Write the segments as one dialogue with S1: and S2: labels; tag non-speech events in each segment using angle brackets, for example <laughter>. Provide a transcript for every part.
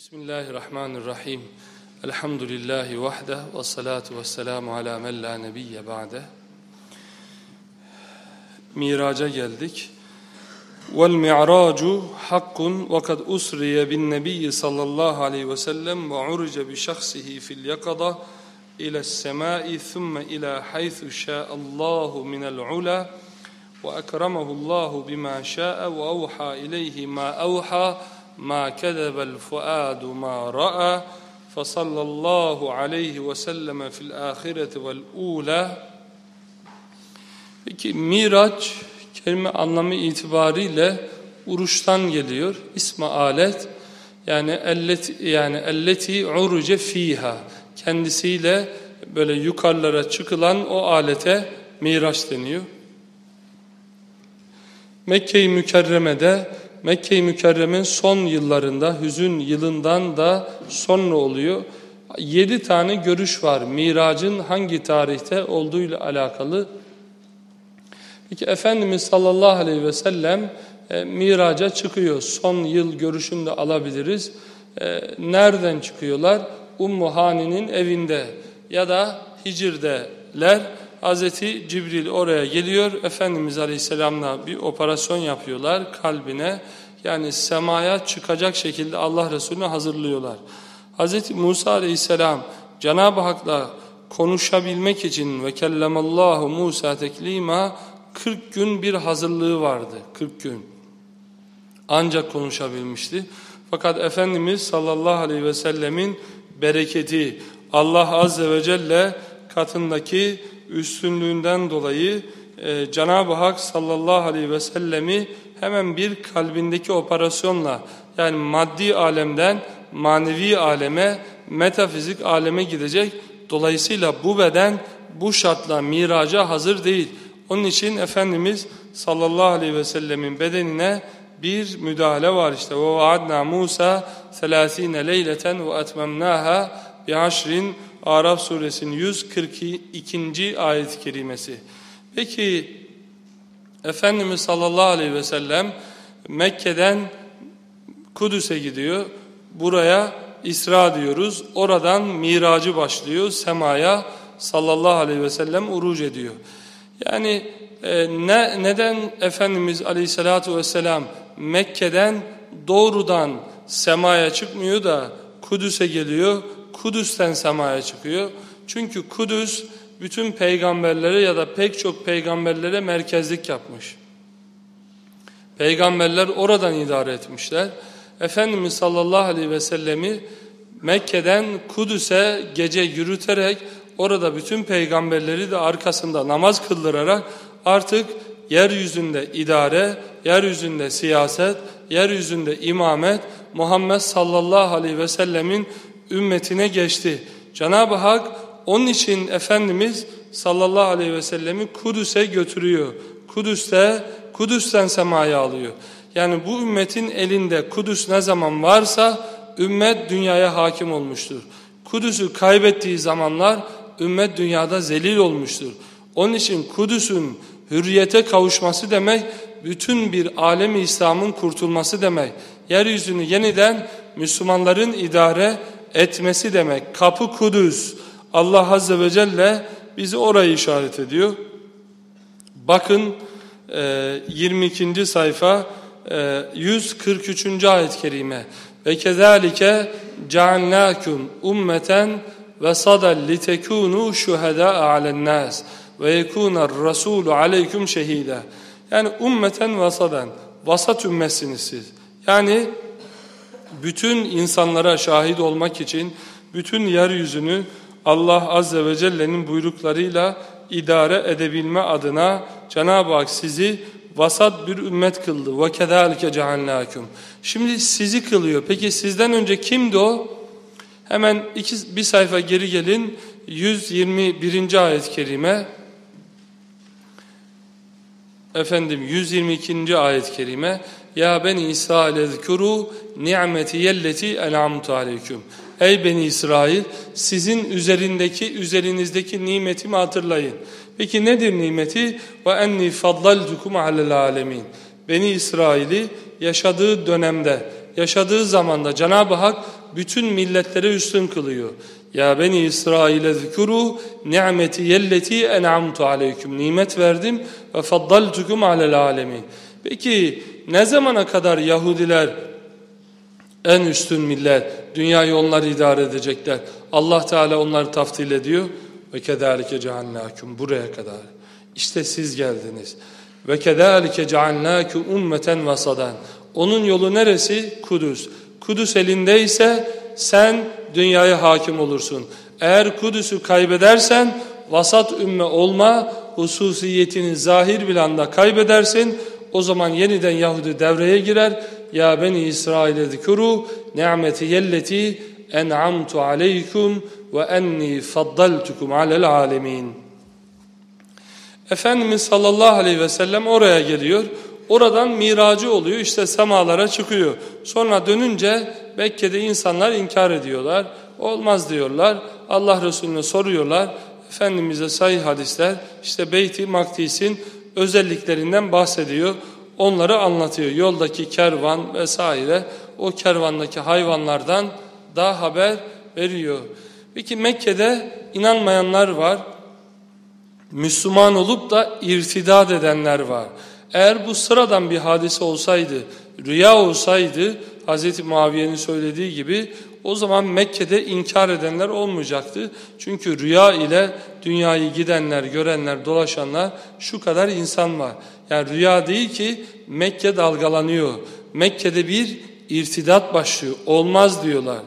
S1: Bismillahirrahmanirrahim. Elhamdülillahi vahde ve salatu ve selamu ala men la nebiyye ba'de. Miraca geldik. Vel mi'racu hakkun ve kad usriye bin nebiyyi sallallahu aleyhi ve sellem ve urce bi şahsihi fil yakada ila semai thumme ila haythu şa'allahu minel ula ve ekramehullahu bima şa'a ve evha ileyhi ma evha ما كذب الفؤاد ما رأى فصلى الله عليه وسلم في الآخرة والأولى Peki Miraç kelime anlamı itibariyle uruştan geliyor. İsmi alet yani elleti yani elleti uruce fiha kendisiyle böyle yukarılara çıkılan o alete Miraç deniyor. Mekke-i Mükerreme'de Mekke-i Mükerrem'in son yıllarında, hüzün yılından da sonra oluyor. Yedi tane görüş var miracın hangi tarihte olduğuyla alakalı. Peki Efendimiz sallallahu aleyhi ve sellem e, miraca çıkıyor. Son yıl görüşünü de alabiliriz. E, nereden çıkıyorlar? Ummu Hani'nin evinde ya da Hicr'deler. Hazreti Cibril oraya geliyor. Efendimiz Aleyhisselam'la bir operasyon yapıyorlar kalbine. Yani semaya çıkacak şekilde Allah Resulü'nü hazırlıyorlar. Hazreti Musa Aleyhisselam Cenab-ı Hak'la konuşabilmek için ve kellemallahu Musa teklima 40 gün bir hazırlığı vardı. 40 gün. Ancak konuşabilmişti. Fakat Efendimiz sallallahu aleyhi ve sellemin bereketi Allah azze ve celle katındaki üstünlüğünden dolayı e, Cenab-ı Hak sallallahu aleyhi ve sellemi hemen bir kalbindeki operasyonla yani maddi alemden manevi aleme, metafizik aleme gidecek. Dolayısıyla bu beden bu şartla miraca hazır değil. Onun için Efendimiz sallallahu aleyhi ve sellemin bedenine bir müdahale var işte. 30 leyleten ve etmemnaha bi aşrin Araf suresinin 142. ayet-i kerimesi. Peki Efendimiz sallallahu aleyhi ve sellem Mekke'den Kudüs'e gidiyor. Buraya İsra diyoruz. Oradan miracı başlıyor. Semaya sallallahu aleyhi ve sellem uruc ediyor. Yani e, ne, neden Efendimiz aleyhissalatu vesselam Mekke'den doğrudan semaya çıkmıyor da Kudüs'e geliyor. Kudüs'ten semaya çıkıyor. Çünkü Kudüs bütün peygamberlere ya da pek çok peygamberlere merkezlik yapmış. Peygamberler oradan idare etmişler. Efendimiz sallallahu aleyhi ve sellemi Mekke'den Kudüs'e gece yürüterek orada bütün peygamberleri de arkasında namaz kıldırarak artık yeryüzünde idare, yeryüzünde siyaset, yeryüzünde imamet Muhammed sallallahu aleyhi ve sellemin ümmetine geçti. Cenab-ı Hak onun için Efendimiz sallallahu aleyhi ve sellemi Kudüs'e götürüyor. Kudüs'te, Kudüs'ten semaya alıyor. Yani bu ümmetin elinde Kudüs ne zaman varsa ümmet dünyaya hakim olmuştur. Kudüs'ü kaybettiği zamanlar ümmet dünyada zelil olmuştur. Onun için Kudüs'ün hürriyete kavuşması demek bütün bir alemi İslam'ın kurtulması demek. Yeryüzünü yeniden Müslümanların idare etmesi demek. Kapı Kudüs. Allah Azze ve Celle bizi orayı işaret ediyor. Bakın 22. E, sayfa 143. E, ayet-i kerime. Ve kezalike cealnakum ummeten ve sadal litekunu şuhada ale'n-nas ve yekunar rasulu aleykum şehida. Yani ummeten vasadan vasat ümmetsiniz siz. Yani bütün insanlara şahit olmak için bütün yeryüzünü Allah Azze ve Celle'nin buyruklarıyla idare edebilme adına Cenab-ı Hak sizi vasat bir ümmet kıldı. وَكَذَٰلِكَ جَعَلْنَاكُمْ Şimdi sizi kılıyor. Peki sizden önce kimdi o? Hemen iki, bir sayfa geri gelin. 121. ayet-i kerime. Efendim 122. ayet-i kerime. Ya beni İsrail ezkuru ni'meti yelleti en'amtu aleyküm. Ey beni İsrail sizin üzerindeki üzerinizdeki nimetimi hatırlayın. Peki nedir nimeti? Ve enni faddaltukum alel alemin. Beni İsrail'i yaşadığı dönemde yaşadığı zamanda Cenab-ı Hak bütün milletlere üstün kılıyor. Ya beni İsrail'e zikuru ni'meti yelleti en'amtu aleyküm. Nimet verdim ve faddaltukum alel alemin. Peki ne zamana kadar Yahudiler en üstün millet, dünyayı onlar idare edecekler. Allah Teala onları taftil ediyor. Ve kedalike ceallâküm buraya kadar. İşte siz geldiniz. Ve kedalike ceallâküm ummeten vasadan. Onun yolu neresi? Kudüs. Kudüs elindeyse sen dünyaya hakim olursun. Eğer Kudüs'ü kaybedersen vasat ümme olma hususiyetini zahir bir anda kaybedersin. O zaman yeniden Yahudi devreye girer. Ya beni İsrail'e zikuru ni'meti yelleti en'amtu aleykum ve enni faddaltukum alel alemin. Efendimiz sallallahu aleyhi ve sellem oraya geliyor. Oradan miracı oluyor işte semalara çıkıyor. Sonra dönünce Mekke'de insanlar inkar ediyorlar. Olmaz diyorlar. Allah Resulüne soruyorlar. Efendimiz'e sahih hadisler işte Beyti Makdis'in özelliklerinden bahsediyor. Onları anlatıyor. Yoldaki kervan vesaire o kervandaki hayvanlardan da haber veriyor. Peki Mekke'de inanmayanlar var. Müslüman olup da irtidat edenler var. Eğer bu sıradan bir hadise olsaydı, rüya olsaydı Hz. Muaviye'nin söylediği gibi o zaman Mekke'de inkar edenler olmayacaktı. Çünkü rüya ile dünyayı gidenler, görenler, dolaşanlar şu kadar insan var. Yani rüya değil ki Mekke dalgalanıyor. Mekke'de bir irtidat başlıyor. Olmaz diyorlar.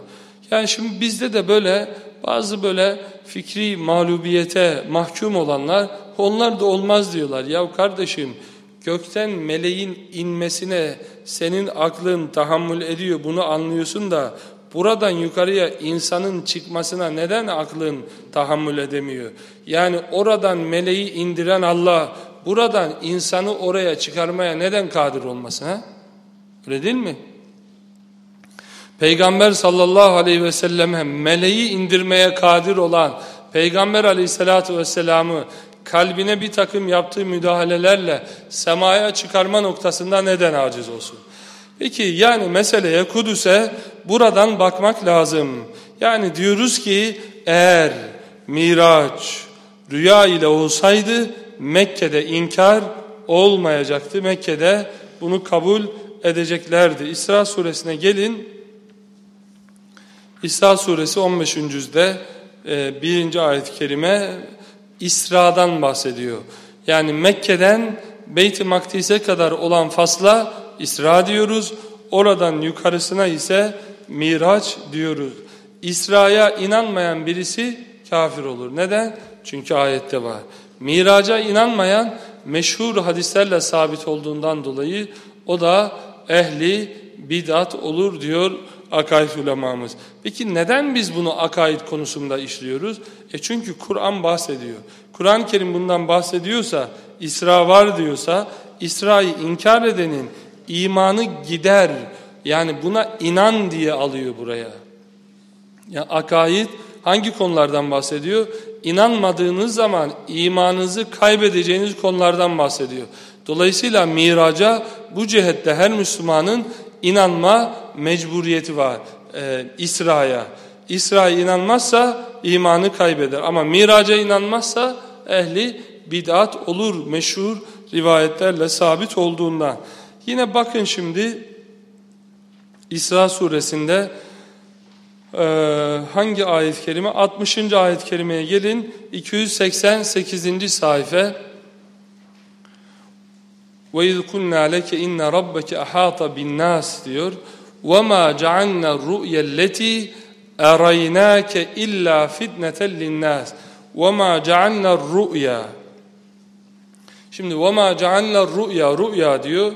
S1: Yani şimdi bizde de böyle bazı böyle fikri mağlubiyete mahkum olanlar onlar da olmaz diyorlar. Ya kardeşim gökten meleğin inmesine senin aklın tahammül ediyor bunu anlıyorsun da buradan yukarıya insanın çıkmasına neden aklın tahammül edemiyor? Yani oradan meleği indiren Allah buradan insanı oraya çıkarmaya neden kadir olmasın ha? Öyle değil mi? Peygamber sallallahu aleyhi ve selleme meleği indirmeye kadir olan Peygamber aleyhissalatu vesselamı kalbine bir takım yaptığı müdahalelerle semaya çıkarma noktasında neden aciz olsun? Peki yani meseleye Kudüs'e buradan bakmak lazım. Yani diyoruz ki eğer Miraç rüya ile olsaydı Mekke'de inkar olmayacaktı. Mekke'de bunu kabul edeceklerdi. İsra suresine gelin. İsra suresi 15. yüzde e, birinci ayet-i kerime İsra'dan bahsediyor. Yani Mekke'den Beyt-i Makdis'e kadar olan fasla İsra diyoruz. Oradan yukarısına ise Miraç diyoruz. İsra'ya inanmayan birisi kafir olur. Neden? Çünkü ayette var. Miraca inanmayan meşhur hadislerle sabit olduğundan dolayı o da ehli bidat olur diyor akaid ulemamız. Peki neden biz bunu akaid konusunda işliyoruz? E çünkü Kur'an bahsediyor. Kur'an-ı Kerim bundan bahsediyorsa, İsra var diyorsa, İsra'yı inkar edenin imanı gider. Yani buna inan diye alıyor buraya. Ya akaid hangi konulardan bahsediyor? İnanmadığınız zaman imanınızı kaybedeceğiniz konulardan bahsediyor. Dolayısıyla miraca bu cihette her Müslümanın inanma mecburiyeti var e, İsra'ya. İsra'ya inanmazsa imanı kaybeder ama miraca inanmazsa ehli bid'at olur meşhur rivayetlerle sabit olduğundan. Yine bakın şimdi İsra suresinde e, hangi ayet-i kerime? 60. ayet-i kerimeye gelin 288. sayfa وَاِذْ كُنَّا لَكَ اِنَّ رَبَّكَ اَحَاطَ بِالنَّاسِ diyor. وَمَا جَعَلْنَا الرُّؤْيَ الَّتِي اَرَيْنَاكَ اِلَّا فِتْنَةً لِلنَّاسِ وَمَا جَعَلْنَا الرُّؤْيَا Şimdi وَمَا جَعَلْنَا الرُّؤْيَا Rü'ya diyor.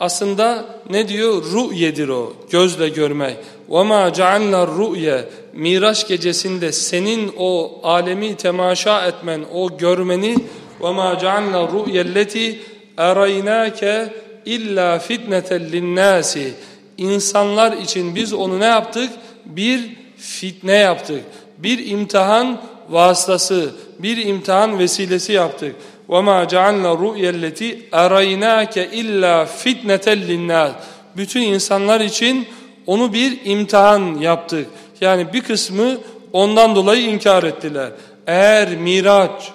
S1: Aslında ne diyor? Ru'yedir o. Gözle görmek. وَمَا جَعَلْنَا الرُّؤْيَا Miraç gecesinde senin o alemi temaşa etmen, o görmeni وَمَا جَعَلْنَا الرُّؤْيَا الَّتِي eraynake illa fitneten linnâsi insanlar için biz onu ne yaptık? Bir fitne yaptık. Bir imtihan vasıtası, bir imtihan vesilesi yaptık. وَمَا جَعَلْنَا رُؤْيَ الَّتِي اَرَيْنَاكَ illa fitneten linnâs Bütün insanlar için onu bir imtihan yaptık. Yani bir kısmı ondan dolayı inkar ettiler. Eğer Miraç,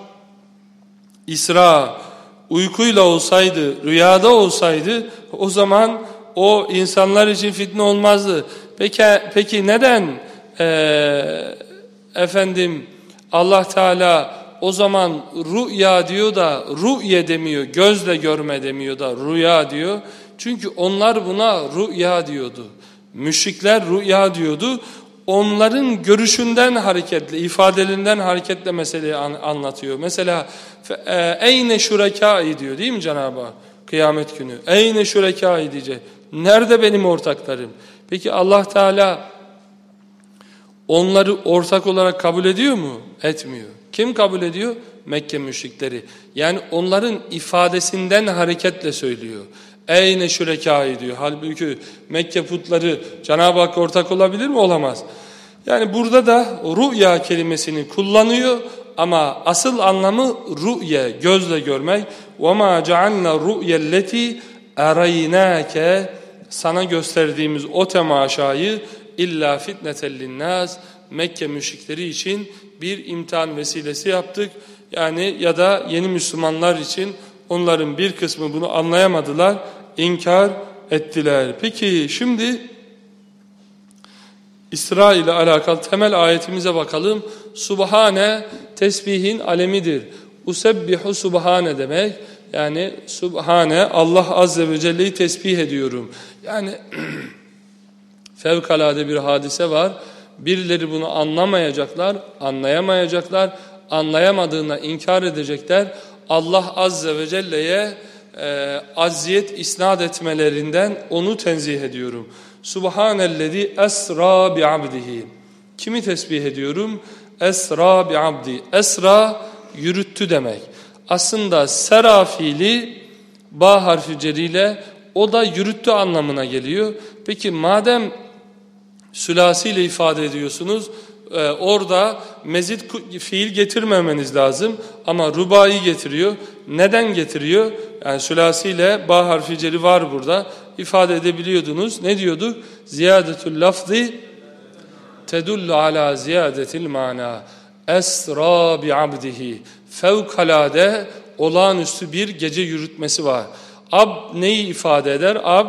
S1: İsra uykuyla olsaydı, rüyada olsaydı o zaman o insanlar için fitne olmazdı. Peki, peki neden e, efendim Allah Teala o zaman rüya diyor da rüye demiyor, gözle görme demiyor da rüya diyor. Çünkü onlar buna rüya diyordu. Müşrikler rüya diyordu. Onların görüşünden hareketle, ifadelerinden hareketle meseleyi an, anlatıyor. Mesela e, eyne şurekai diyor değil mi Cenab-ı? Kıyamet günü. Eyne şurekai diyecek. Nerede benim ortaklarım? Peki Allah Teala onları ortak olarak kabul ediyor mu? Etmiyor. Kim kabul ediyor? Mekke müşrikleri. Yani onların ifadesinden hareketle söylüyor. Eyne şürekâi diyor. Halbuki Mekke putları Cenab-ı Hak ortak olabilir mi? Olamaz. Yani burada da rüya kelimesini kullanıyor ama asıl anlamı rüye, gözle görmek. وَمَا جَعَلْنَا رُؤْيَ الَّتِي اَرَيْنَاكَ Sana gösterdiğimiz o temaşayı illa fitneten nas Mekke müşrikleri için bir imtihan vesilesi yaptık. Yani ya da yeni Müslümanlar için onların bir kısmı bunu anlayamadılar, inkar ettiler. Peki şimdi İsra ile alakalı temel ayetimize bakalım. Subhane tesbihin alemidir. Usebbihu subhane demek. Yani subhane Allah azze ve celle'yi tesbih ediyorum. Yani <clears throat> fevkalade bir hadise var. Birileri bunu anlamayacaklar, anlayamayacaklar, anlayamadığına inkar edecekler. Allah Azze ve Celle'ye e, aziyet isnat etmelerinden onu tenzih ediyorum. Subhanellezi esra bi abdihi. Kimi tesbih ediyorum? Esra bi abdi. Esra yürüttü demek. Aslında sera fiili ba harfi ceriyle o da yürüttü anlamına geliyor. Peki madem sülasiyle ifade ediyorsunuz. Ee, orada mezit fiil getirmemeniz lazım ama rubayı getiriyor. Neden getiriyor? Yani sülasiyle ba harfi ceri var burada. İfade edebiliyordunuz. Ne diyorduk? Ziyadetül lafzi tedullu ala ziyadetil mana. Esra bi abdihi. Fevkalade olağanüstü bir gece yürütmesi var. Ab neyi ifade eder? Ab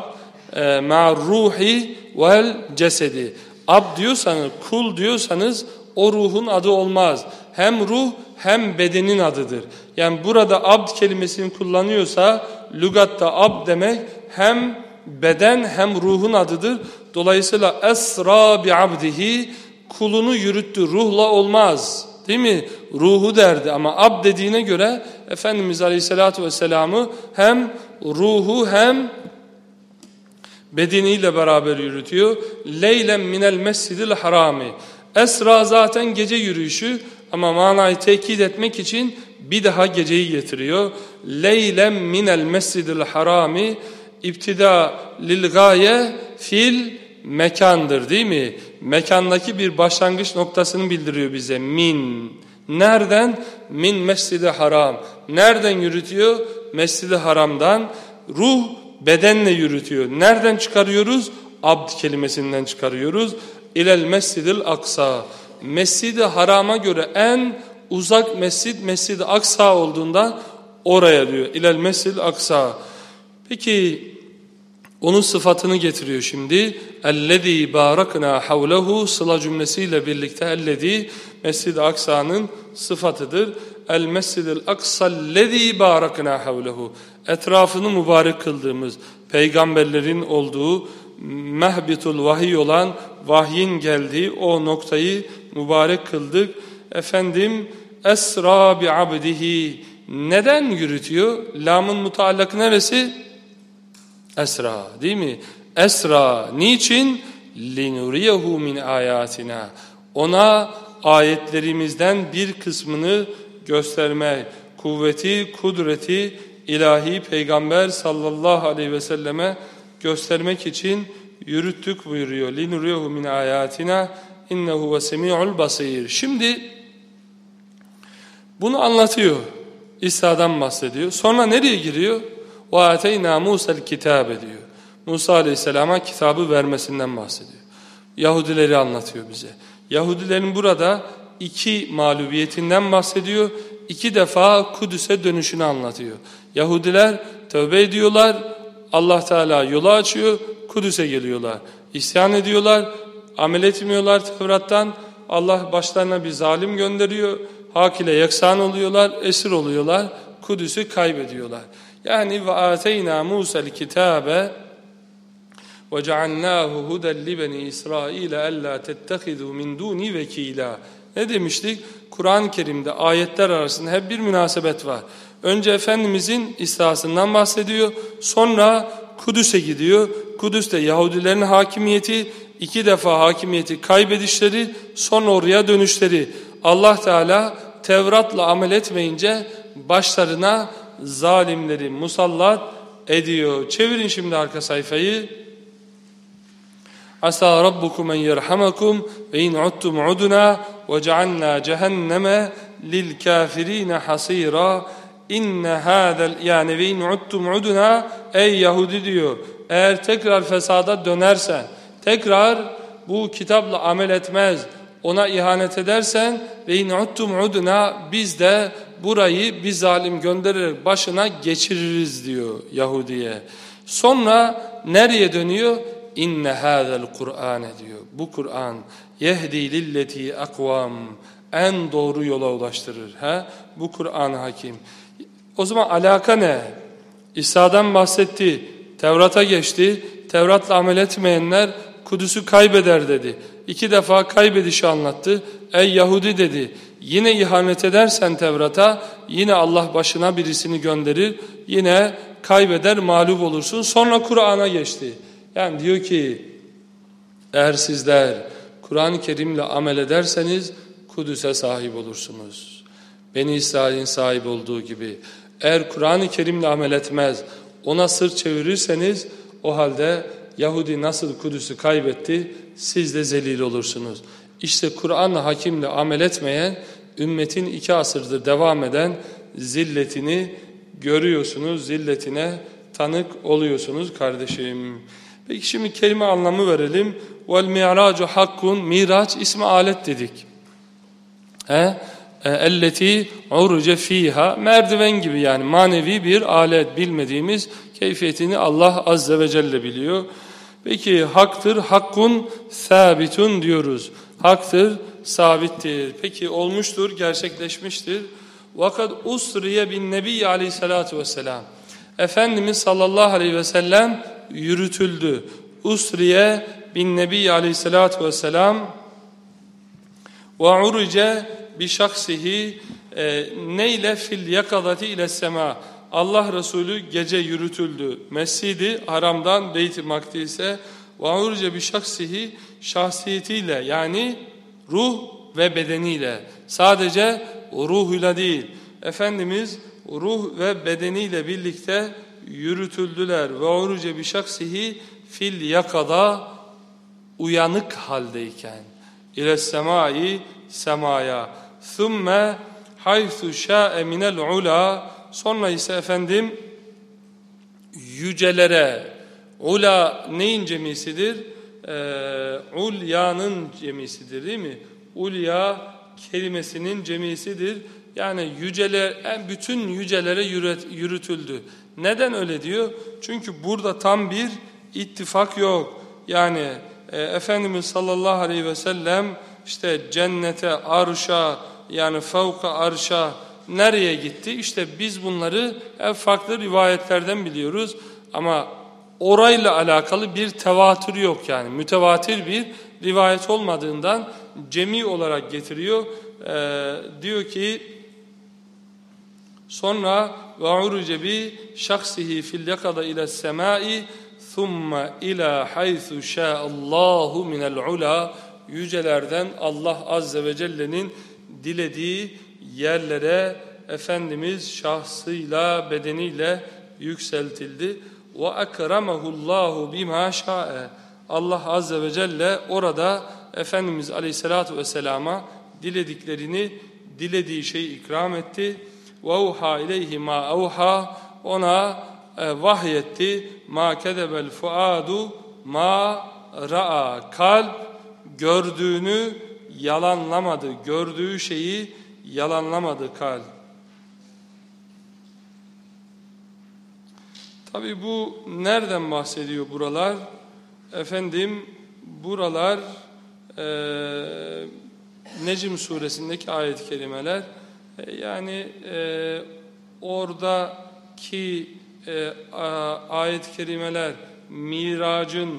S1: e, ma'ruhi vel cesedi. Ab diyorsanız, kul diyorsanız o ruhun adı olmaz. Hem ruh hem bedenin adıdır. Yani burada abd kelimesini kullanıyorsa lügatta ab demek hem beden hem ruhun adıdır. Dolayısıyla esra bi abdihi kulunu yürüttü. Ruhla olmaz. Değil mi? Ruhu derdi ama ab dediğine göre Efendimiz Aleyhisselatü Vesselam'ı hem ruhu hem bedeniyle beraber yürütüyor. Leylen minel mescidil harami. Esra zaten gece yürüyüşü ama manayı tekit etmek için bir daha geceyi getiriyor. Leylen minel mescidil harami İptida lil gaye fil mekandır değil mi? Mekandaki bir başlangıç noktasını bildiriyor bize. Min. Nereden? Min mescidi haram. Nereden yürütüyor? Mescidi haramdan. Ruh bedenle yürütüyor. Nereden çıkarıyoruz? Abd kelimesinden çıkarıyoruz. İlel mescidil aksa. Mescidi harama göre en uzak mescid mescidi aksa olduğundan oraya diyor. İlel mescidil aksa. Peki onun sıfatını getiriyor şimdi. Ellezî bâraknâ havlehu sıla cümlesiyle birlikte ellezî Mescid-i Aksa'nın sıfatıdır. El mescidil aksallezî bâraknâ havlehu etrafını mübarek kıldığımız, peygamberlerin olduğu, mehbitul vahiy olan vahyin geldiği o noktayı mübarek kıldık. Efendim esra bi abdihi neden yürütüyor? Lamın mutallak neresi? Esra değil mi? Esra niçin? linuriyehu min ayatina. Ona ayetlerimizden bir kısmını göstermek, kuvveti, kudreti, ilahi peygamber sallallahu aleyhi ve selleme göstermek için yürüttük buyuruyor. لِنُرِيهُ min ayatina innehu ve semi'ul basir. Şimdi bunu anlatıyor. İsa'dan bahsediyor. Sonra nereye giriyor? وَاَتَيْنَا مُوسَ الْكِتَابَ diyor. Musa Aleyhisselam'a kitabı vermesinden bahsediyor. Yahudileri anlatıyor bize. Yahudilerin burada iki mağlubiyetinden bahsediyor. İki defa Kudüs'e dönüşünü anlatıyor. Yahudiler tövbe ediyorlar. Allah Teala yolu açıyor. Kudüs'e geliyorlar. İsyan ediyorlar. Amel etmiyorlar Tevrat'tan. Allah başlarına bir zalim gönderiyor. Hak ile yeksan oluyorlar. Esir oluyorlar. Kudüs'ü kaybediyorlar. Yani ve ateyna Musa'l kitabe ve cealnahu huden li beni İsrail alla tettehizu min duni vekila. Ne demiştik? Kur'an-ı Kerim'de ayetler arasında hep bir münasebet var. Önce Efendimizin İsra'sından bahsediyor. Sonra Kudüs'e gidiyor. Kudüs'te Yahudilerin hakimiyeti, iki defa hakimiyeti kaybedişleri, sonra oraya dönüşleri. Allah Teala Tevrat'la amel etmeyince başlarına zalimleri musallat ediyor. Çevirin şimdi arka sayfayı. Asa rabbukum en yerhamakum ve in uttum udna ve cealna cehenneme lil kafirine hasira. İnne hadel yani ve in uttum udna ey Yahudi diyor. Eğer tekrar fesada dönersen, tekrar bu kitapla amel etmez, ona ihanet edersen ve in uttum udna biz de burayı bir zalim göndererek başına geçiririz diyor Yahudi'ye. Sonra nereye dönüyor? İnne hâzel Kur'an diyor. Bu Kur'an yehdi lilleti akvam en doğru yola ulaştırır. Ha? Bu Kur'an hakim. O zaman alaka ne? İsa'dan bahsetti. Tevrat'a geçti. Tevrat'la amel etmeyenler Kudüs'ü kaybeder dedi. İki defa kaybedişi anlattı. Ey Yahudi dedi. Yine ihanet edersen Tevrat'a yine Allah başına birisini gönderir. Yine kaybeder mağlup olursun. Sonra Kur'an'a geçti. Yani diyor ki eğer sizler Kur'an-ı Kerim'le amel ederseniz Kudüs'e sahip olursunuz. Beni İsrail'in sahip olduğu gibi. Eğer Kur'an-ı Kerim'le amel etmez, ona sırt çevirirseniz o halde Yahudi nasıl Kudüs'ü kaybetti, siz de zelil olursunuz. İşte Kur'an'la hakimle amel etmeyen, ümmetin iki asırdır devam eden zilletini görüyorsunuz, zilletine tanık oluyorsunuz kardeşim. Peki şimdi kelime anlamı verelim. Vel mi'racu hakkun, miraç ismi alet dedik. He? E, elleti urce fiha merdiven gibi yani manevi bir alet bilmediğimiz keyfiyetini Allah azze ve celle biliyor. Peki haktır, hakkun sabitun diyoruz. Haktır, sabittir. Peki olmuştur, gerçekleşmiştir. Vakat usriye bin nebi aleyhissalatu vesselam. Efendimiz sallallahu aleyhi ve sellem yürütüldü. Usriye bin nebi aleyhissalatu vesselam ve urice bi şahsihi e, neyle fil yakadati ile sema. Allah Resulü gece yürütüldü. Mescidi Haram'dan Beyt-i Makdis'e ve urice bi şahsihi şahsiyetiyle yani ruh ve bedeniyle sadece ruhuyla değil Efendimiz ruh ve bedeniyle birlikte yürütüldüler ve oruce bir şaksihi fil yakada uyanık haldeyken ile semai semaya thumme haythu şa'e minel ula sonra ise efendim yücelere ula neyin cemisidir? Ee, ulya'nın cemisidir değil mi? Ulya kelimesinin cemisidir. Yani yüceler, bütün yücelere yürütüldü. Neden öyle diyor? Çünkü burada tam bir ittifak yok. Yani e, Efendimiz sallallahu aleyhi ve sellem işte cennete, arşa yani fevka arşa nereye gitti? İşte biz bunları farklı rivayetlerden biliyoruz. Ama orayla alakalı bir tevatür yok yani. Mütevatir bir rivayet olmadığından cemi olarak getiriyor. Ee, diyor ki Sonra ve uruce bi şahsihi fil yakada ila semai thumma ila haythu şa'allahu minel ula yücelerden Allah azze ve celle'nin dilediği yerlere Efendimiz şahsıyla bedeniyle yükseltildi. Ve ekramehullahu bima şa'e. Allah azze ve celle orada Efendimiz aleyhissalatu vesselama dilediklerini dilediği şeyi ikram etti. وَاُوْحَا اِلَيْهِ مَا اَوْحَا Ona e, vahyetti. Ma kedebel fuadu ma ra'a. Kalp gördüğünü yalanlamadı. Gördüğü şeyi yalanlamadı kalp. Tabi bu nereden bahsediyor buralar? Efendim buralar e, Necm suresindeki ayet-i kerimeler. e, yani e, oradaki e, ayet-i kerimeler miracın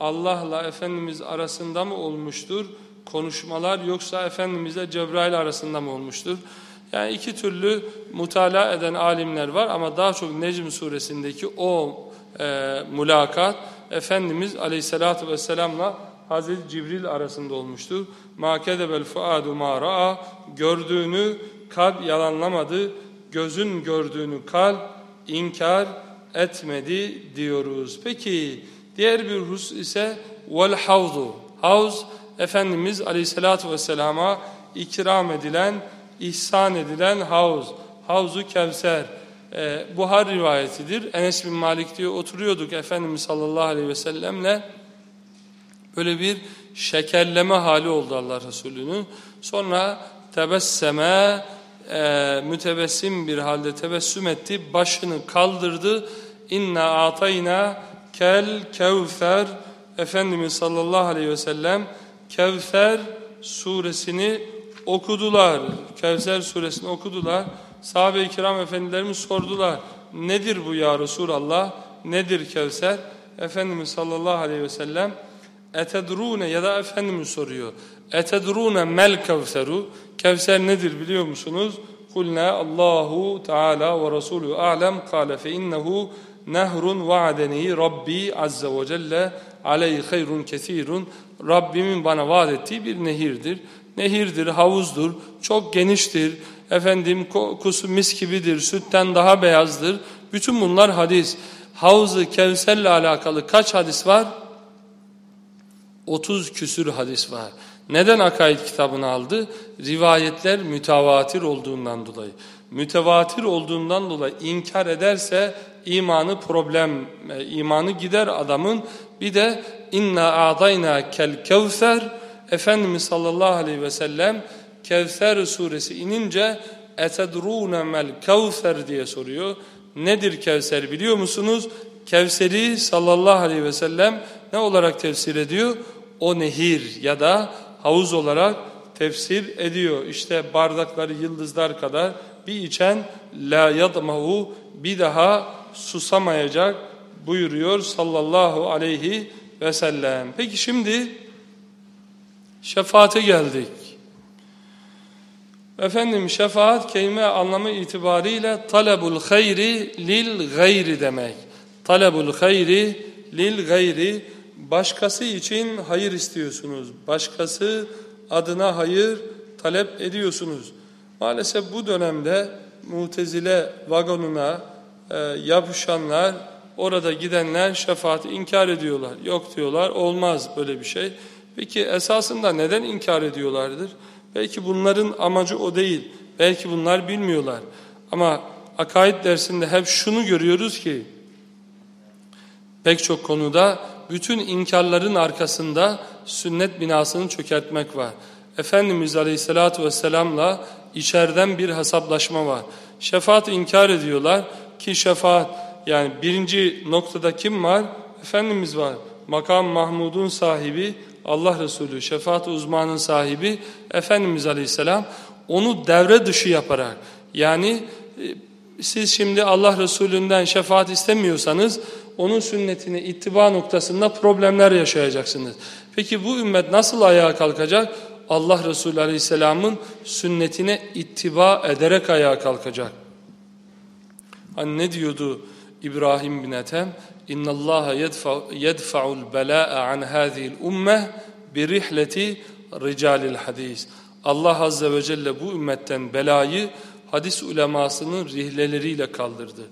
S1: Allah'la Efendimiz arasında mı olmuştur? Konuşmalar yoksa Efendimizle Cebrail arasında mı olmuştur? Yani iki türlü mutala eden alimler var ama daha çok Necm suresindeki o e, mulakat Efendimiz aleyhissalatu vesselamla Hazreti Cibril arasında olmuştur. Kedebel fuadu ma ra'a gördüğünü kalp yalanlamadı, gözün gördüğünü kalp inkar etmedi diyoruz. Peki diğer bir hus ise vel havzu. Havz Efendimiz aleyhissalatu vesselama ikram edilen, ihsan edilen havuz. Havzu Kevser. Ee, Buhar rivayetidir. Enes bin Malik diyor oturuyorduk Efendimiz sallallahu aleyhi ve sellemle. Böyle bir şekerleme hali oldu Allah Resulü'nün. Sonra tebesseme e, mütebessim bir halde tebessüm etti. Başını kaldırdı. İnna atayna kel kevfer Efendimiz sallallahu aleyhi ve sellem Kevser suresini okudular. Kevser suresini okudular. Sahabe-i kiram efendilerimiz sordular. Nedir bu ya Resulallah? Nedir Kevser? Efendimiz sallallahu aleyhi ve sellem etedrune ya da Efendimiz soruyor. Etedrune mel kevseru. Kevser nedir biliyor musunuz? Kulna Allahu Teala ve Resulü a'lem kâle fe innehu nehrun vaadeni Rabbi azze ve celle aleyhi hayrun kesirun. Rabbimin bana vaat ettiği bir nehirdir. Nehirdir, havuzdur, çok geniştir. Efendim kokusu mis gibidir, sütten daha beyazdır. Bütün bunlar hadis. Havzu Kevser'le alakalı kaç hadis var? 30 küsür hadis var. Neden akaid kitabını aldı? Rivayetler mütevatir olduğundan dolayı. Mütevatir olduğundan dolayı inkar ederse imanı problem, e, imanı gider adamın. Bir de inna a'dayna kel kevser Efendimiz sallallahu aleyhi ve sellem Kevser suresi inince etedrûne mel kevser diye soruyor. Nedir Kevser biliyor musunuz? Kevser'i sallallahu aleyhi ve sellem ne olarak tefsir ediyor? O nehir ya da havuz olarak tefsir ediyor. İşte bardakları yıldızlar kadar bir içen la yadmahu bir daha susamayacak buyuruyor sallallahu aleyhi ve sellem. Peki şimdi şefaate geldik. Efendim şefaat kelime anlamı itibariyle talebul hayri lil gayri demek. Talebul hayri lil gayri başkası için hayır istiyorsunuz. Başkası adına hayır talep ediyorsunuz. Maalesef bu dönemde mutezile vagonuna e, yapışanlar, orada gidenler şefaati inkar ediyorlar. Yok diyorlar, olmaz böyle bir şey. Peki esasında neden inkar ediyorlardır? Belki bunların amacı o değil. Belki bunlar bilmiyorlar. Ama akaid dersinde hep şunu görüyoruz ki pek çok konuda bütün inkarların arkasında sünnet binasını çökertmek var. Efendimiz Aleyhisselatü Vesselam'la içeriden bir hesaplaşma var. Şefaat inkar ediyorlar ki şefaat yani birinci noktada kim var? Efendimiz var. Makam Mahmud'un sahibi Allah Resulü, şefaat uzmanın sahibi Efendimiz Aleyhisselam onu devre dışı yaparak yani e, siz şimdi Allah Resulü'nden şefaat istemiyorsanız onun sünnetine ittiba noktasında problemler yaşayacaksınız. Peki bu ümmet nasıl ayağa kalkacak? Allah Resulü Aleyhisselam'ın sünnetine ittiba ederek ayağa kalkacak. Hani ne diyordu İbrahim bin Ethem? اِنَّ اللّٰهَ يَدْفَعُ الْبَلَاءَ عَنْ هَذِهِ الْاُمَّةِ بِرِحْلَةِ رِجَالِ الْحَد۪يسِ Allah Azze ve Celle bu ümmetten belayı hadis ulemasının rihleleriyle kaldırdı.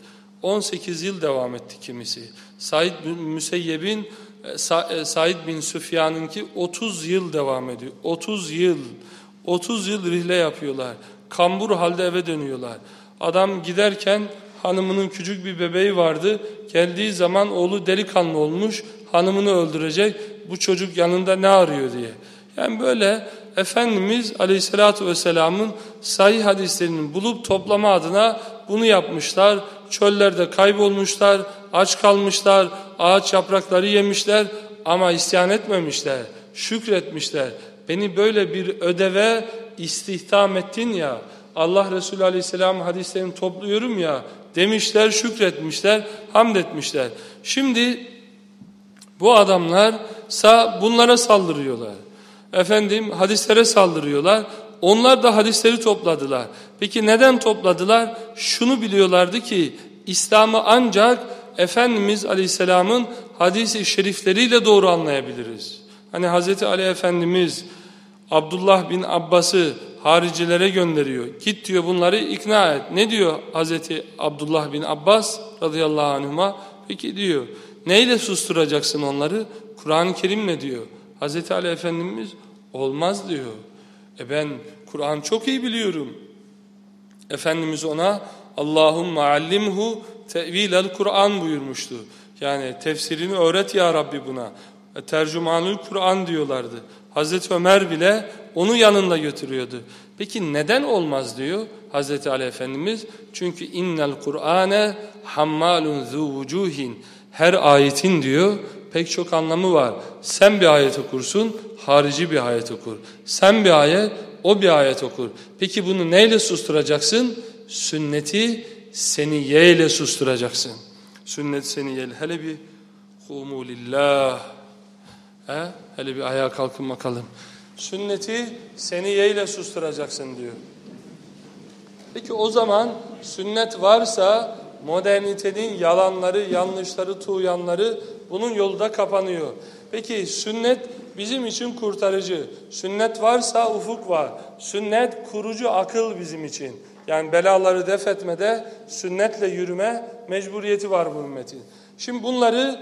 S1: 18 yıl devam etti kimisi. Said bin Müseyyeb'in e, e, Said bin Süfyan'ınki 30 yıl devam ediyor. 30 yıl. 30 yıl rihle yapıyorlar. Kambur halde eve dönüyorlar. Adam giderken hanımının küçük bir bebeği vardı. Geldiği zaman oğlu delikanlı olmuş, hanımını öldürecek. Bu çocuk yanında ne arıyor diye. Yani böyle Efendimiz Aleyhisselatü Vesselam'ın sahih hadislerini bulup toplama adına bunu yapmışlar. Çöllerde kaybolmuşlar, aç kalmışlar, ağaç yaprakları yemişler ama isyan etmemişler, şükretmişler. Beni böyle bir ödeve istihdam ettin ya, Allah Resulü Aleyhisselam hadislerini topluyorum ya demişler, şükretmişler, hamd etmişler. Şimdi bu adamlar bunlara saldırıyorlar. Efendim hadislere saldırıyorlar. Onlar da hadisleri topladılar. Peki neden topladılar? Şunu biliyorlardı ki İslam'ı ancak Efendimiz Aleyhisselam'ın hadisi şerifleriyle doğru anlayabiliriz. Hani Hazreti Ali Efendimiz Abdullah bin Abbas'ı haricilere gönderiyor. Git diyor bunları ikna et. Ne diyor Hazreti Abdullah bin Abbas radıyallahu anhuma? Peki diyor neyle susturacaksın onları? Kur'an-ı Kerim'le diyor. Hazreti Ali Efendimiz olmaz diyor. E ben Kur'an çok iyi biliyorum. Efendimiz ona Allahümme allimhu tevilel Kur'an buyurmuştu. Yani tefsirini öğret ya Rabbi buna. E, tercümanül Kur'an diyorlardı. Hazreti Ömer bile onu yanında götürüyordu. Peki neden olmaz diyor Hazreti Ali Efendimiz? Çünkü innel Kur'ane hammalun zu vucuhin. Her ayetin diyor pek çok anlamı var. Sen bir ayet okursun, harici bir ayet okur. Sen bir ayet, o bir ayet okur. Peki bunu neyle susturacaksın? Sünneti seniyeyle susturacaksın. Sünnet seniyeyle. Hele bir humu lillah. He? Hele bir ayağa kalkın bakalım. Sünneti seniyeyle susturacaksın diyor. Peki o zaman sünnet varsa modernitenin yalanları, yanlışları, tuğyanları bunun yolu da kapanıyor. Peki sünnet bizim için kurtarıcı. Sünnet varsa ufuk var. Sünnet kurucu akıl bizim için. Yani belaları def etmede sünnetle yürüme mecburiyeti var bu ümmetin. Şimdi bunları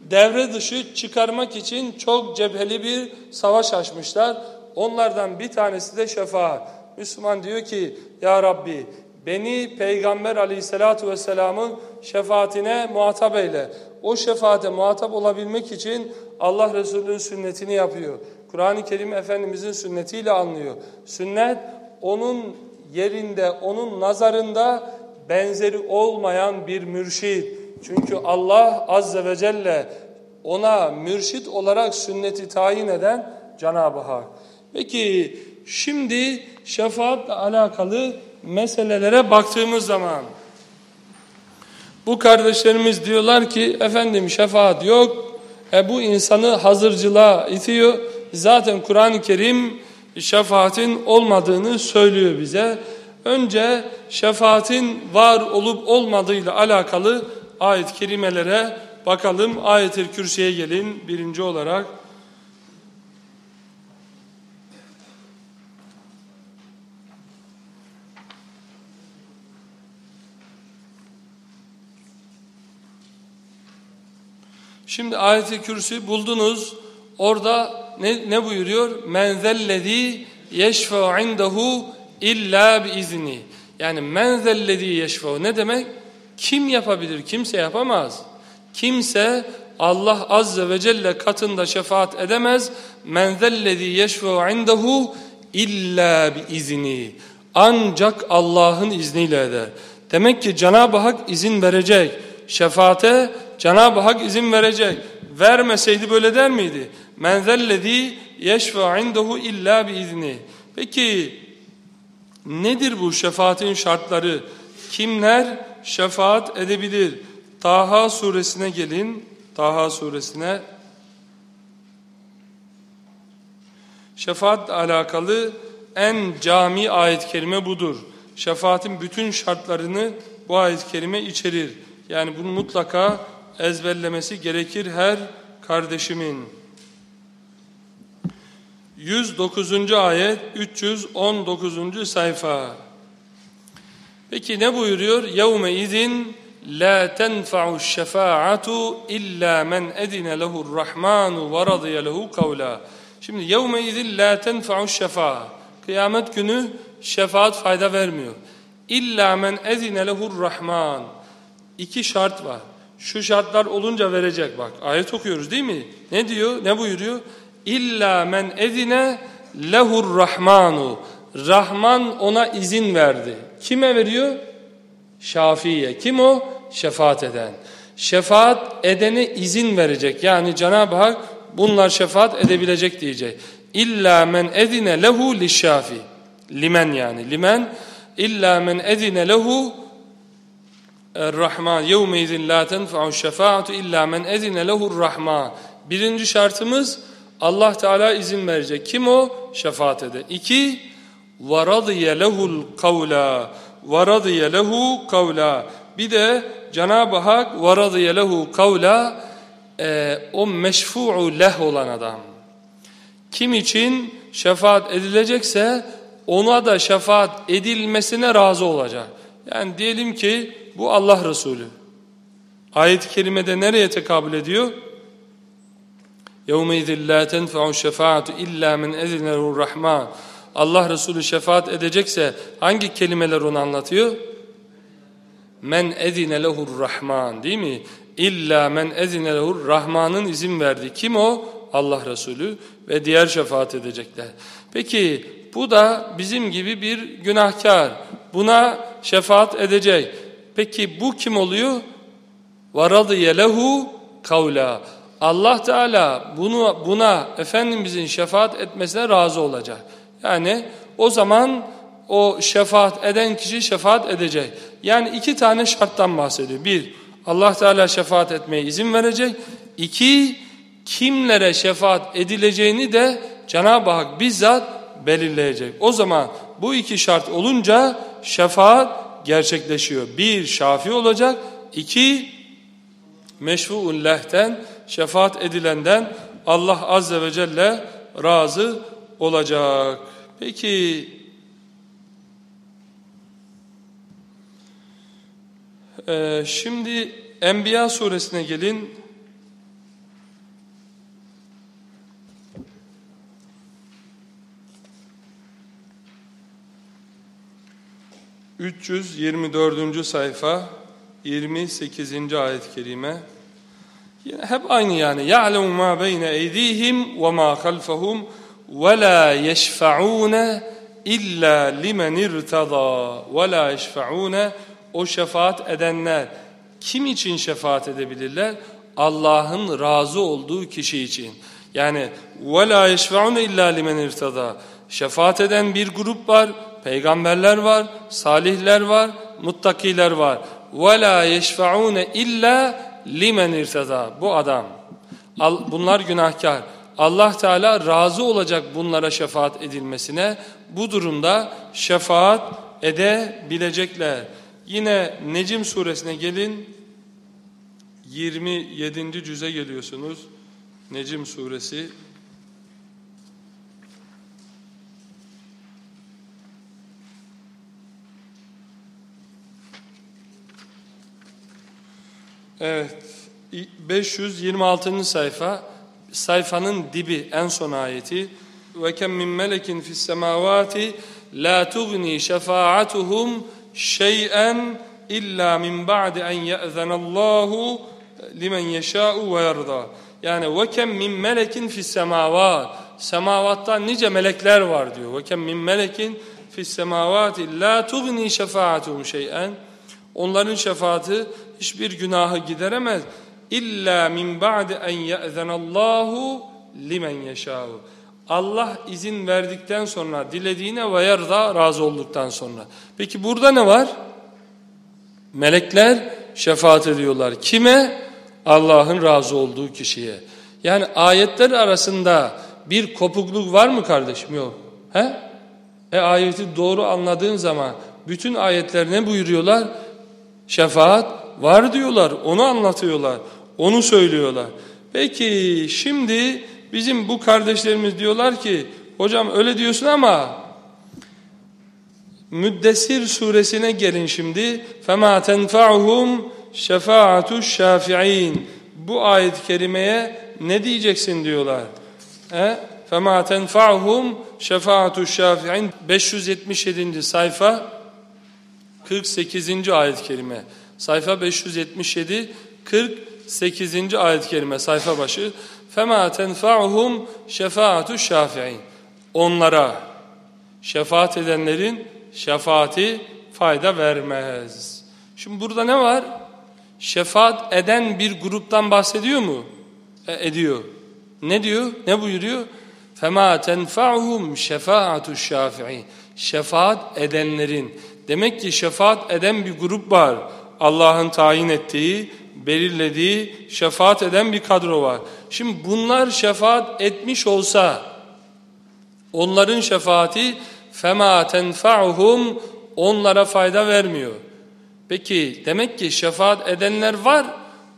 S1: devre dışı çıkarmak için çok cepheli bir savaş açmışlar. Onlardan bir tanesi de şefaat. Müslüman diyor ki ya Rabbi beni Peygamber aleyhissalatu vesselamın şefaatine muhatap eyle. O şefaate muhatap olabilmek için Allah Resulü'nün sünnetini yapıyor. Kur'an-ı Kerim Efendimizin sünnetiyle anlıyor. Sünnet onun yerinde, onun nazarında benzeri olmayan bir mürşid. Çünkü Allah Azze ve Celle ona mürşit olarak sünneti tayin eden Cenab-ı Hak. Peki şimdi şefaatle alakalı meselelere baktığımız zaman bu kardeşlerimiz diyorlar ki efendim şefaat yok. E bu insanı hazırcılığa itiyor. Zaten Kur'an-ı Kerim şefaatin olmadığını söylüyor bize. Önce şefaatin var olup olmadığıyla alakalı ayet-i kerimelere bakalım. Ayet-i kürsüye gelin birinci olarak. Şimdi ayet-i kürsü buldunuz. Orada ne, ne buyuruyor? Men zellezî yeşfe'u indehu illa biizni. Yani men zellezî yeşfe'u ne demek? Kim yapabilir? Kimse yapamaz. Kimse Allah azze ve celle katında şefaat edemez. Men zellezî yeşfe'u indehu illa biizni. Ancak Allah'ın izniyle eder. Demek ki Cenab-ı Hak izin verecek. Şefaate Cenab-ı Hak izin verecek. Vermeseydi böyle der miydi? Men zellezî yeşfe indehu illa biizni. Peki nedir bu şefaatin şartları? Kimler şefaat edebilir? Taha suresine gelin. Taha suresine. Şefaatle alakalı en cami ayet-i kerime budur. Şefaatin bütün şartlarını bu ayet-i kerime içerir. Yani bunu mutlaka ezberlemesi gerekir her kardeşimin. 109. ayet 319. sayfa. Peki ne buyuruyor? Yevme izin la tenfa'u şefaatu illa men edine lehu'r rahmanu ve radiye lehu kavla. Şimdi yevme izin la tenfa'u şefa'a. Kıyamet günü şefaat fayda vermiyor. İlla men ezine lehur rahman. İki şart var. Şu şartlar olunca verecek bak. Ayet okuyoruz değil mi? Ne diyor? Ne buyuruyor? İlla men ezine lehur rahmanu. Rahman ona izin verdi. Kime veriyor? Şafiye. Kim o? Şefaat eden. Şefaat edene izin verecek. Yani Cenab-ı Hak bunlar şefaat edebilecek diyecek. İlla men ezine lehu lişşafi. Limen yani. Limen illa men ezine lehu Rahman yevme izin la tenfa'u şefaatu illa men ezine lehu'r rahman. Birinci şartımız Allah Teala izin verecek. Kim o? Şefaat eder. İki, وَرَضِيَ لَهُ الْقَوْلَى وَرَضِيَ لَهُ قَوْلَى Bir de Cenab-ı Hak وَرَضِيَ لَهُ قَوْلَى e, o meşfu'u leh olan adam. Kim için şefaat edilecekse ona da şefaat edilmesine razı olacak. Yani diyelim ki bu Allah Resulü. Ayet-i kerimede nereye tekabül ediyor? يَوْمَيْذٍ لَا تَنْفَعُ الشَّفَاعَةُ اِلَّا مِنْ اَذِنَهُ الرَّحْمَانِ Allah Resulü şefaat edecekse hangi kelimeler onu anlatıyor? Men ezine lehur rahman değil mi? İlla men ezine lehur rahmanın izin verdi. Kim o? Allah Resulü ve diğer şefaat edecekler. Peki bu da bizim gibi bir günahkar. Buna şefaat edecek. Peki bu kim oluyor? وَرَضِيَ lehu kavla. Allah Teala bunu, buna Efendimizin şefaat etmesine razı olacak. Yani o zaman o şefaat eden kişi şefaat edecek. Yani iki tane şarttan bahsediyor. Bir, Allah Teala şefaat etmeye izin verecek. İki, kimlere şefaat edileceğini de Cenab-ı Hak bizzat belirleyecek. O zaman bu iki şart olunca şefaat gerçekleşiyor. Bir, şafi olacak. İki, meşfu'un lehten, şefaat edilenden Allah Azze ve Celle razı olacak. Peki, e, şimdi Enbiya suresine gelin. 324. sayfa 28. ayet-i kerime hep aynı yani ya'lemu ma beyne eydihim ve ma halfehum ve la yeşfaun illa limen irtada ve la yeşfaun o şefaat edenler kim için şefaat edebilirler? Allah'ın razı olduğu kişi için. Yani ve la yeşfaun illa limen irtada. Şefaat eden bir grup var. peygamberler var, salihler var, muttakiler var. وَلَا يَشْفَعُونَ اِلَّا لِمَنْ اِرْتَدَى Bu adam. Bunlar günahkar. Allah Teala razı olacak bunlara şefaat edilmesine. Bu durumda şefaat edebilecekler. Yine Necim suresine gelin. 27. cüze geliyorsunuz. Necim suresi Evet. 526. sayfa. Sayfanın dibi en son ayeti. Ve kem min melekin fis semavati la tugni şefaatuhum şey'en illa min ba'di en ye'zenallahu limen yeşâ'u ve yarda. Yani ve kem min melekin fis semavat. Semavatta nice melekler var diyor. Ve kem min melekin fis semavati la tugni şefaatuhum şey'en. Onların şefaati hiçbir günahı gideremez. İlla min ba'di en ye'zenallahu limen yeşâhu. Allah izin verdikten sonra dilediğine ve yarda razı olduktan sonra. Peki burada ne var? Melekler şefaat ediyorlar. Kime? Allah'ın razı olduğu kişiye. Yani ayetler arasında bir kopukluk var mı kardeşim? Yok. He? E ayeti doğru anladığın zaman bütün ayetler ne buyuruyorlar? Şefaat var diyorlar, onu anlatıyorlar, onu söylüyorlar. Peki şimdi bizim bu kardeşlerimiz diyorlar ki hocam öyle diyorsun ama Müddessir suresine gelin şimdi. فَمَا تَنْفَعُهُمْ شَفَاعَةُ الشَّافِعِينَ Bu ayet-i kerimeye ne diyeceksin diyorlar. He? فَمَا تَنْفَعُهُمْ شَفَاعَةُ الشَّافِعِينَ 577. sayfa 48. ayet-i kerime. Sayfa 577 48. ayet-i kerime sayfa başı. فَمَا تَنْفَعُهُمْ شَفَاعَةُ الشَّافِعِينَ Onlara şefaat edenlerin şefaati fayda vermez. Şimdi burada ne var? Şefaat eden bir gruptan bahsediyor mu? E, ediyor. Ne diyor? Ne buyuruyor? فَمَا تَنْفَعُهُمْ شَفَاعَةُ الشَّافِعِينَ Şefaat edenlerin. Demek ki şefaat eden bir grup var. Allah'ın tayin ettiği, belirlediği, şefaat eden bir kadro var. Şimdi bunlar şefaat etmiş olsa, onların şefaati فَمَا تَنْفَعُهُمْ onlara fayda vermiyor. Peki demek ki şefaat edenler var.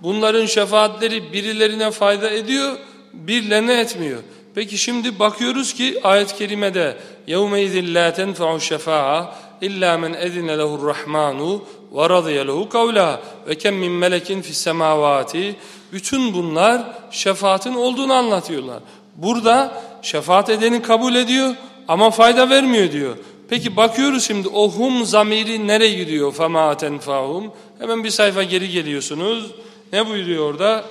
S1: Bunların şefaatleri birilerine fayda ediyor, birilerine etmiyor. Peki şimdi bakıyoruz ki ayet-i kerimede يَوْمَيْذٍ لَا تَنْفَعُ illa men edine lehu'r-rahmanu ve radiye lehu kavla ve kem min melekin fis semavati bütün bunlar şefaatin olduğunu anlatıyorlar. Burada şefaat edeni kabul ediyor ama fayda vermiyor diyor. Peki bakıyoruz şimdi o hum zamiri nereye gidiyor? Fema tenfahum. Hemen bir sayfa geri geliyorsunuz. Ne buyuruyor orada?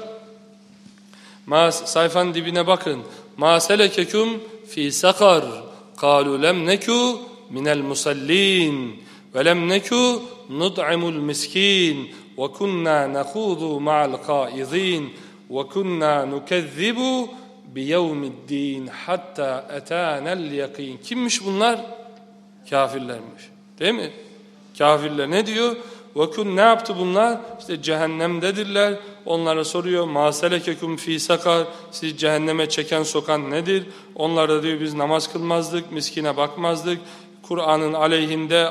S1: Ma sayfanın dibine bakın. Ma selekeküm fi sakar. Kalu lem neku minel musallin ve lem neku nud'imul miskin ve kunna nahudu ma'al kaizin ve kunna nukezzibu bi yevmiddin hatta etanel yakin. Kimmiş bunlar? Kafirlermiş. Değil mi? Kafirler ne diyor? Vakun ne yaptı bunlar? İşte cehennemdedirler. Onlara soruyor maselekekum fi sakar siz cehenneme çeken sokan nedir? Onlara diyor biz namaz kılmazdık, miskine bakmazdık, Kur'an'ın aleyhinde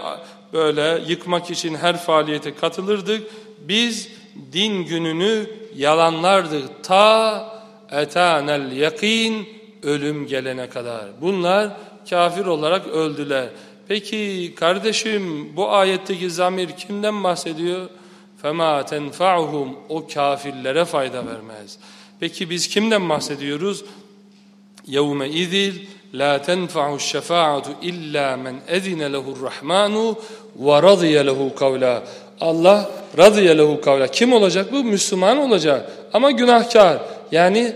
S1: böyle yıkmak için her faaliyete katılırdık. Biz din gününü yalanlardık ta etanel yakin ölüm gelene kadar. Bunlar kafir olarak öldüler. Peki kardeşim bu ayetteki zamir kimden bahsediyor? Fema tenfa'uhum o kafirlere fayda vermez. Peki biz kimden bahsediyoruz? Yevme izil La tenfa'u şefaatu illa men ezine lehu'r rahmanu ve radiye lehu kavla. Allah radiye lehu kavla. Kim olacak bu? Müslüman olacak ama günahkar. Yani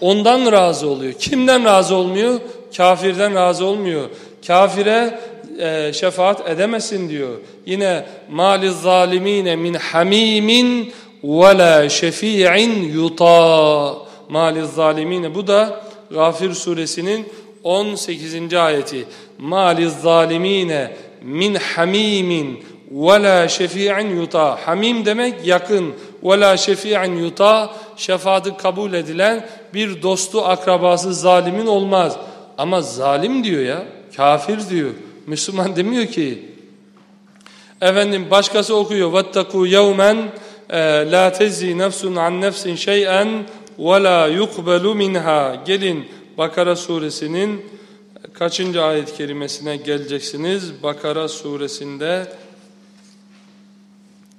S1: ondan razı oluyor. Kimden razı olmuyor? Kafirden razı olmuyor. Kafire e, şefaat edemesin diyor. Yine mali zalimine min hamimin ve la şefi'in yuta. Mali zalimine bu da Gafir suresinin 18. ayeti maliz zalimine min hamimin ve la şefi'in yuta. Hamim demek yakın ve la şefi'in yuta. Şefaati kabul edilen bir dostu akrabası zalimin olmaz. Ama zalim diyor ya kafir diyor. Müslüman demiyor ki efendim başkası okuyor vettaku yevmen e, la tezzi nefsun an nefsin şey'en ve la yukbelu minha. Gelin Bakara suresinin kaçıncı ayet kelimesine geleceksiniz? Bakara suresinde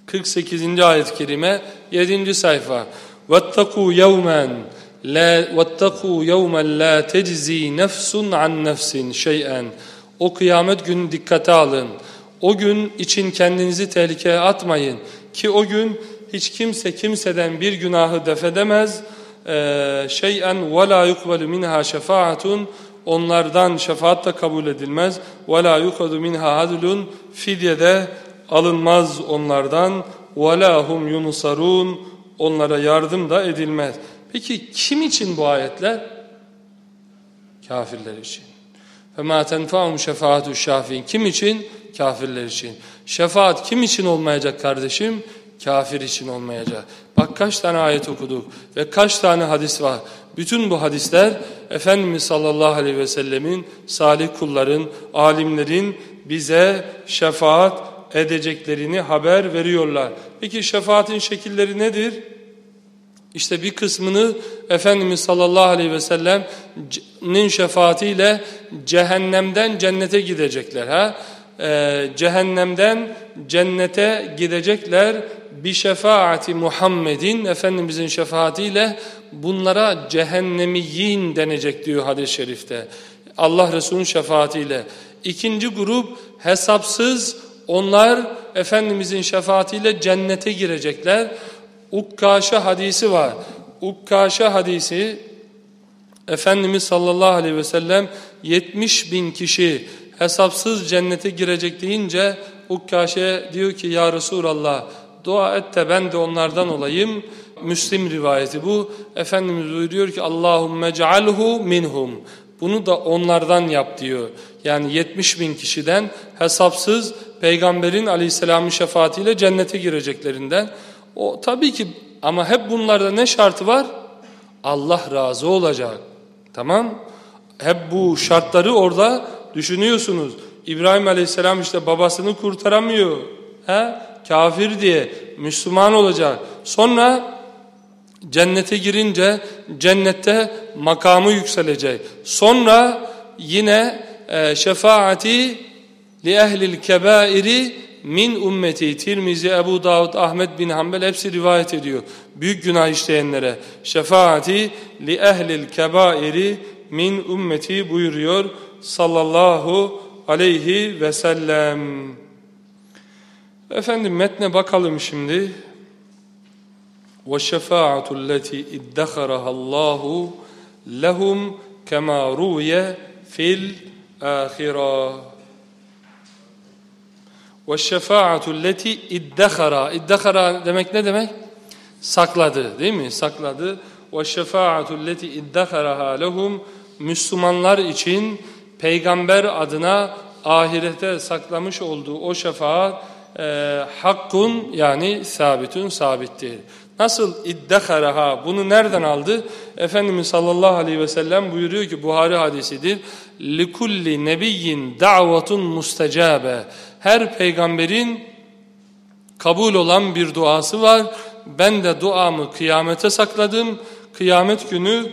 S1: 48. ayet kerime 7. sayfa. Vettaku yevmen la vettaku yevmen la teczi nefsun an nefsin şey'en. O kıyamet günü dikkate alın. O gün için kendinizi tehlikeye atmayın ki o gün hiç kimse kimseden bir günahı defedemez edemez Şey'en وَلَا يُقْبَلُ مِنْهَا شَفَاعَةٌ Onlardan şefaat da kabul edilmez. وَلَا يُقَدُ مِنْهَا عَدْلٌ Fidye de alınmaz onlardan. وَلَا هُمْ يُنُصَرُونَ Onlara yardım da edilmez. Peki kim için bu ayetler? Kafirler için. فَمَا تَنْفَعُمْ شَفَاعَةُ الشَّافِينَ Kim için? Kafirler için. Şefaat kim için olmayacak kardeşim? Kafir için olmayacak. Bak kaç tane ayet okuduk ve kaç tane hadis var. Bütün bu hadisler Efendimiz sallallahu aleyhi ve sellemin, salih kulların, alimlerin bize şefaat edeceklerini haber veriyorlar. Peki şefaatin şekilleri nedir? İşte bir kısmını Efendimiz sallallahu aleyhi ve sellem'nin şefaatiyle cehennemden cennete gidecekler. Ha? Ee, cehennemden cennete gidecekler bir şefaati Muhammed'in Efendimizin şefaatiyle bunlara cehennemiyin denecek diyor hadis-i şerifte. Allah Resulü'nün şefaatiyle. İkinci grup hesapsız Onlar Efendimizin şefaatiyle cennete girecekler. Ukkaşe hadisi var. Ukkaşe hadisi Efendimiz sallallahu aleyhi ve sellem 70 bin kişi hesapsız cennete girecek deyince Ukkaşe diyor ki ya Resulallah dua et de ben de onlardan olayım. Müslim rivayeti bu. Efendimiz buyuruyor ki Allahümme cealhu minhum. Bunu da onlardan yap diyor. Yani 70 bin kişiden hesapsız peygamberin aleyhisselamın şefaatiyle cennete gireceklerinden. O tabii ki ama hep bunlarda ne şartı var? Allah razı olacak. Tamam? Hep bu şartları orada düşünüyorsunuz. İbrahim aleyhisselam işte babasını kurtaramıyor. He? Kafir diye Müslüman olacak. Sonra cennete girince cennette makamı yükselecek. Sonra yine e, şefaati li ehlil kebairi min ümmeti Tirmizi, Ebu Davud, Ahmet bin Hanbel hepsi rivayet ediyor. Büyük günah işleyenlere şefaati li ehlil kebairi min ümmeti buyuruyor sallallahu aleyhi ve sellem. Efendim metne bakalım şimdi. وَالشَّفَاعَةُ الَّتِي اِدَّخَرَهَا اللّٰهُ لَهُمْ كَمَا رُوْيَ فِي الْآخِرَةِ وَالشَّفَاعَةُ الَّتِي اِدَّخَرَا İddehara demek ne demek? Sakladı değil mi? Sakladı. وَالشَّفَاعَةُ الَّتِي اِدَّخَرَهَا لَهُمْ Müslümanlar için peygamber adına ahirete saklamış olduğu o şefaat e, hakkun yani sabitün sabittir. Nasıl iddeharaha bunu nereden aldı? Efendimiz sallallahu aleyhi ve sellem buyuruyor ki Buhari hadisidir. Likulli nebiyyin da'vatun mustecabe. Her peygamberin kabul olan bir duası var. Ben de duamı kıyamete sakladım. Kıyamet günü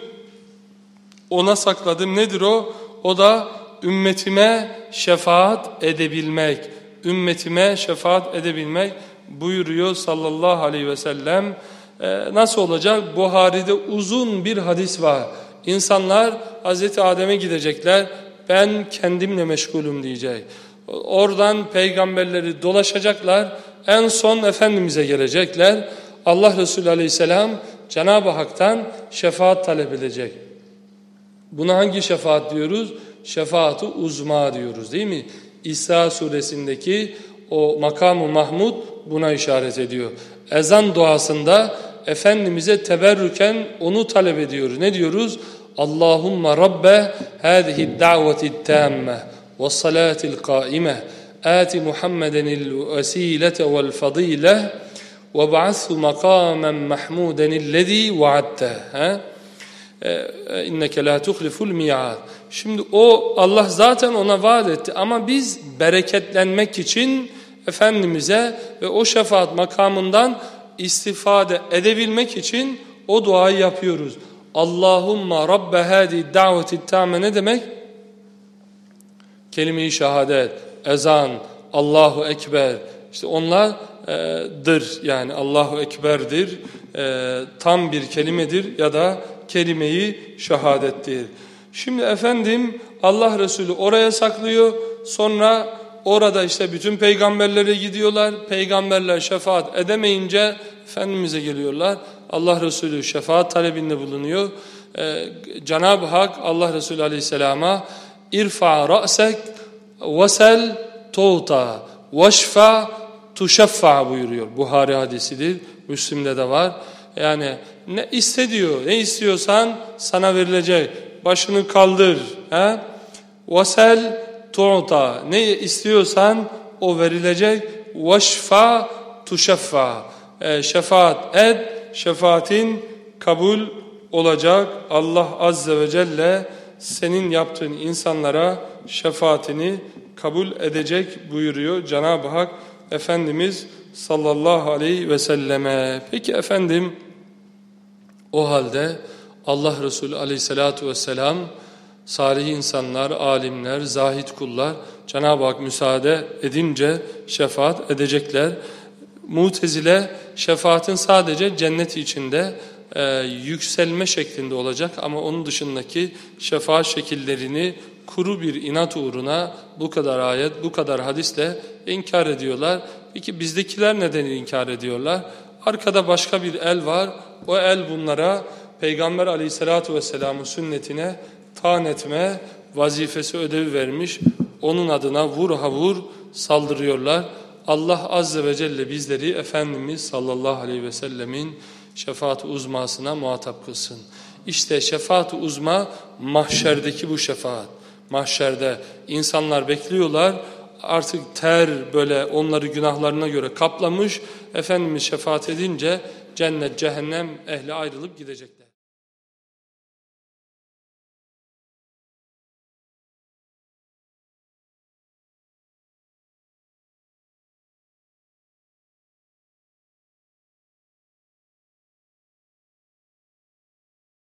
S1: ona sakladım. Nedir o? O da ümmetime şefaat edebilmek. Ümmetime şefaat edebilmek buyuruyor sallallahu aleyhi ve sellem. Ee, nasıl olacak? Buhari'de uzun bir hadis var. İnsanlar Hazreti Adem'e gidecekler. Ben kendimle meşgulüm diyecek. Oradan peygamberleri dolaşacaklar. En son Efendimiz'e gelecekler. Allah Resulü aleyhisselam Cenab-ı Hak'tan şefaat talep edecek. Buna hangi şefaat diyoruz? Şefaat-ı uzma diyoruz değil mi? İsa suresindeki o makamı Mahmud buna işaret ediyor. Ezan duasında Efendimiz'e teberrüken onu talep ediyor. Ne diyoruz? Allahümme Rabbe hâzihi da'veti tâmme ve salâtil kâime âti Muhammedenil vesîlete vel fadîleh ve ba'athu makâmen mahmûdenillezî va'atteh inneke la tuhliful mi'ad. Şimdi o Allah zaten ona vaat etti ama biz bereketlenmek için Efendimiz'e ve o şefaat makamından istifade edebilmek için o duayı yapıyoruz. Allahumma rabbe hadi daveti tame ne demek? Kelime-i şehadet, ezan, Allahu Ekber. İşte onlardır yani Allahu Ekber'dir. E, tam bir kelimedir ya da kelimeyi şehadettir. Şimdi efendim Allah Resulü oraya saklıyor. Sonra orada işte bütün peygamberlere gidiyorlar. Peygamberler şefaat edemeyince Efendimiz'e geliyorlar. Allah Resulü şefaat talebinde bulunuyor. Ee, Cenab-ı Hak Allah Resulü Aleyhisselam'a irfa ra'sek vesel tuğta veşfa tuşeffa buyuruyor. Buhari hadisidir. Müslim'de de var. Yani ne istediyor, ne istiyorsan sana verilecek. Başını kaldır. He? Vesel tu'ta. Ne istiyorsan o verilecek. Veşfa tuşeffa. E, şefaat et, şefaatin kabul olacak. Allah Azze ve Celle senin yaptığın insanlara şefaatini kabul edecek buyuruyor Cenab-ı Hak Efendimiz sallallahu aleyhi ve selleme. Peki efendim o halde Allah Resulü aleyhissalatu vesselam salih insanlar, alimler, zahit kullar Cenab-ı Hak müsaade edince şefaat edecekler. Mutezile şefaatin sadece cennet içinde e, yükselme şeklinde olacak ama onun dışındaki şefaat şekillerini kuru bir inat uğruna bu kadar ayet, bu kadar hadisle inkar ediyorlar. Peki bizdekiler neden inkar ediyorlar? Arkada başka bir el var. O el bunlara Peygamber aleyhissalatu vesselamın sünnetine taan etme vazifesi ödevi vermiş. Onun adına vur ha vur saldırıyorlar. Allah azze ve celle bizleri Efendimiz sallallahu aleyhi ve sellemin şefaat uzmasına muhatap kılsın. İşte şefaat uzma mahşerdeki bu şefaat. Mahşerde insanlar bekliyorlar artık ter böyle onları günahlarına göre kaplamış. Efendimiz şefaat edince cennet cehennem ehli ayrılıp gidecekler.